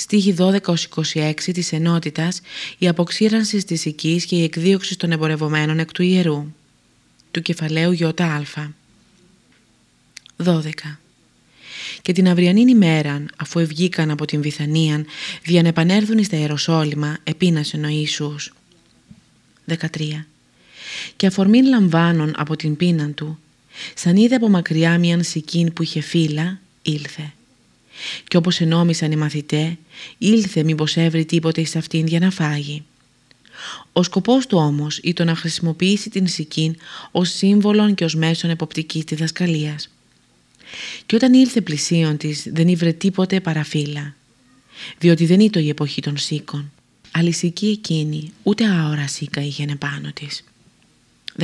στίχη 12-26 της ενότητας, η αποξήρανση της οικής και η εκδίωξη των εμπορευομένων εκ του ιερού, του κεφαλαίου ΙΑ. 12. Και την αυριανή ημέρα, αφού ευγήκαν από την Βιθανίαν, για να επανέλθουν στα Ιεροσόλυμα, επίνασε ο Ιησούς. 13. Και αφορμήν λαμβάνων από την πείναν του, σαν είδε από μακριά μίαν σικίν που είχε φύλλα, ήλθε. Και όπως ενόμισαν οι μαθητέ, ήλθε μήπως έβρει τίποτε εις αυτήν για να φάγει. Ο σκοπός του όμως ήταν να χρησιμοποιήσει την σικίν ως σύμβολον και ως μέσον εποπτικής διδασκαλίας. Και όταν ήλθε πλησίον της δεν ήβρε τίποτε παραφύλλα, διότι δεν ήταν η εποχή των σίκων. Αλυσική εκείνη ούτε άορα σίκα είχε επάνω της.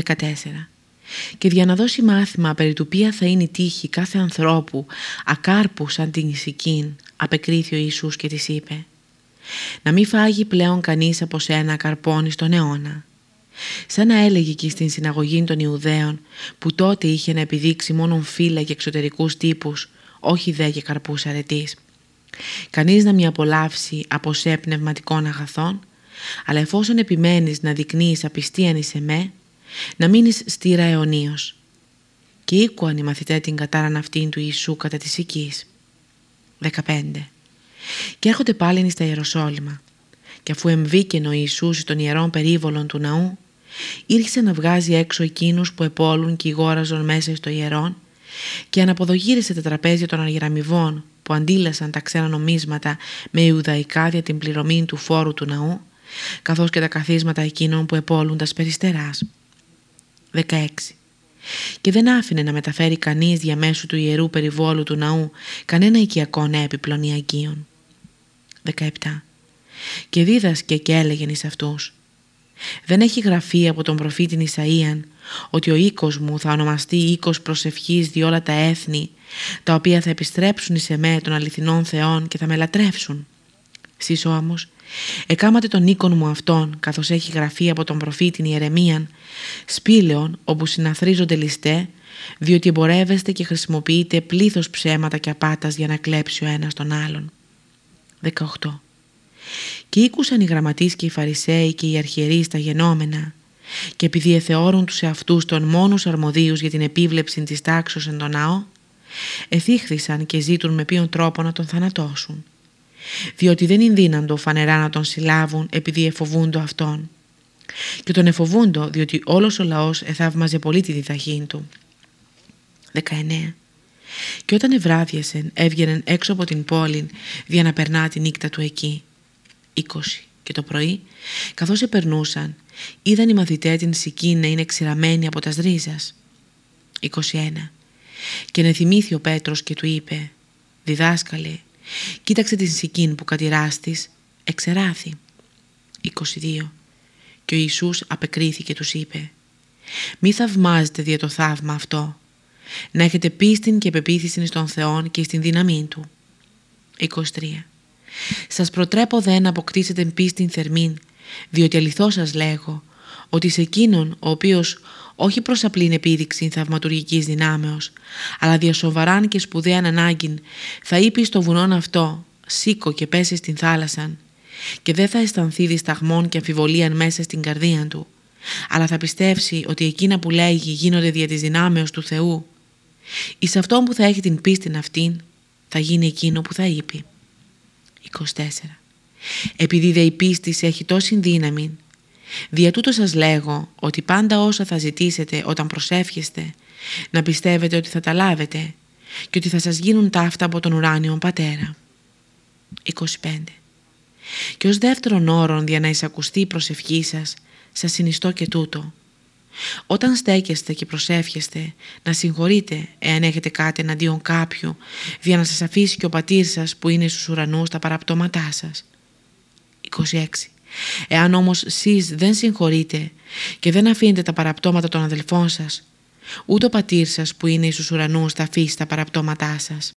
14. Και για να δώσει μάθημα περί του ποια θα είναι η τύχη κάθε ανθρώπου ακάρπου σαν την Ισικήν, απεκρίθη ο Ιησούς και της είπε «Να μην φάγει πλέον κανείς από σένα καρπόνι στον αιώνα». Σαν να έλεγε και στην συναγωγή των Ιουδαίων που τότε είχε να επιδείξει μόνον φύλλα και εξωτερικούς τύπους, όχι δε και καρπούς αρετής. Κανείς να μην απολαύσει από σε πνευματικών αγαθών, αλλά εφόσον επιμένεις να δεικνύεις απιστίαν σε με, να μείνεις στήρα αιωνίως. Και οίκουαν οι μαθητές την κατάραν αυτήν του Ιησού κατά της οικής. 15. Και έρχονται πάλι στα Ιεροσόλυμα και αφού εμβήκεν ο Ιησούς των ιερών περίβολων του ναού, ήρθε να βγάζει έξω εκείνους που επόλουν και γόραζον μέσα στο ιερόν και αναποδογύρισε τα τραπέζια των αργυραμιβών που αντίλασαν τα ξένα νομίσματα με Ιουδαϊκά δια την πληρωμή του φόρου του ναού, καθώς και τα καθίσματα εκείνων που επόλουν τας περιστεράς. 16. Και δεν άφηνε να μεταφέρει κανείς διαμέσου του ιερού περιβόλου του ναού κανένα οικιακό έπιπλον ή αγκίων. 17. Και δίδασκε και έλεγεν εις αυτούς δεν έχει γραφεί από τον προφήτη Ισαΐαν ότι ο οίκος μου θα ονομαστεί οίκος προσευχής δι' όλα τα έθνη τα οποία θα επιστρέψουν εις εμέ των αληθινών θεών και θα με λατρεύσουν. Σεις όμως, εκάματε τον οίκον μου αυτόν καθώς έχει γραφεί από τον προφήτη Ιερεμίαν σπήλαιον όπου συναθρίζονται ληστέ διότι εμπορεύεστε και χρησιμοποιείτε πλήθος ψέματα και απάτας για να κλέψει ο ένας τον άλλον. 18. Και ήκουσαν οι γραμματείς και οι φαρισαίοι και οι αρχιερείς στα γενόμενα και επειδή εθεώρουν τους εαυτούς των μόνους αρμοδίους για την επίβλεψη της τάξης εν τον ναό, εθίχθησαν και ζήτουν με ποιον τρόπο να τον θανατώσουν. Διότι δεν είναι δύναντο φανερά να τον συλλάβουν επειδή εφοβούντο αυτόν. Και τον εφοβούντο διότι όλος ο λαός εθαύμαζε πολύ τη διδαχή του. 19. Και όταν ευράδιασεν έβγαινε έξω από την πόλη για να περνά τη νύχτα του εκεί 20 και το πρωί, καθώς επερνούσαν, είδαν οι μαθητές την σική να είναι ξηραμένη από τα ρίζας. 21. Και να θυμήθη ο Πέτρος και του είπε «Διδάσκαλε, κοίταξε την σικήν που κατηράστης, εξεράθη». 22. Και ο Ιησούς απεκρίθηκε τους είπε «Μη θαυμάζετε δια το θαύμα αυτό, να έχετε πίστην και πεποίθηση στον Θεό και στην δύναμή Του». 23. Σας προτρέπω δε να αποκτήσετε πίστην θερμήν, διότι αληθώς σας λέγω ότι σε εκείνον ο οποίος όχι προς απλήν επίδειξη θαυματουργικής δυνάμεως, αλλά διασοβαράν και σπουδαίαν ανάγκην, θα είπε στο βουνόν αυτό «Σήκω και πέσει στην θάλασσαν» και δεν θα αισθανθεί δισταγμών και αμφιβολίαν μέσα στην καρδία του, αλλά θα πιστεύσει ότι εκείνα που λέγει γίνονται δια της δυνάμεως του Θεού. Εις αυτόν που θα έχει την πίστην αυτήν, θα γίνει εκείνο που θα είπε. 24. Επειδή δε η πίστη έχει τόση δύναμη, δια τούτο σας λέγω ότι πάντα όσα θα ζητήσετε όταν προσεύχεστε, να πιστεύετε ότι θα τα λάβετε και ότι θα σας γίνουν ταύτα από τον ουράνιο πατέρα. 25. Και ως δεύτερον όρον για να εισακουστεί η προσευχή σας, σας συνιστώ και τούτο, όταν στέκεστε και προσεύχεστε, να συγχωρείτε εάν έχετε κάτι εναντίον κάποιου, για να σας αφήσει και ο πατήρ σας που είναι στους ουρανούς τα παραπτώματά σας. 26. Εάν όμως σεις δεν συγχωρείτε και δεν αφήνετε τα παραπτώματα των αδελφών σας, ούτε ο πατήρ σας που είναι στους ουρανούς θα αφήσει τα παραπτώματά σας.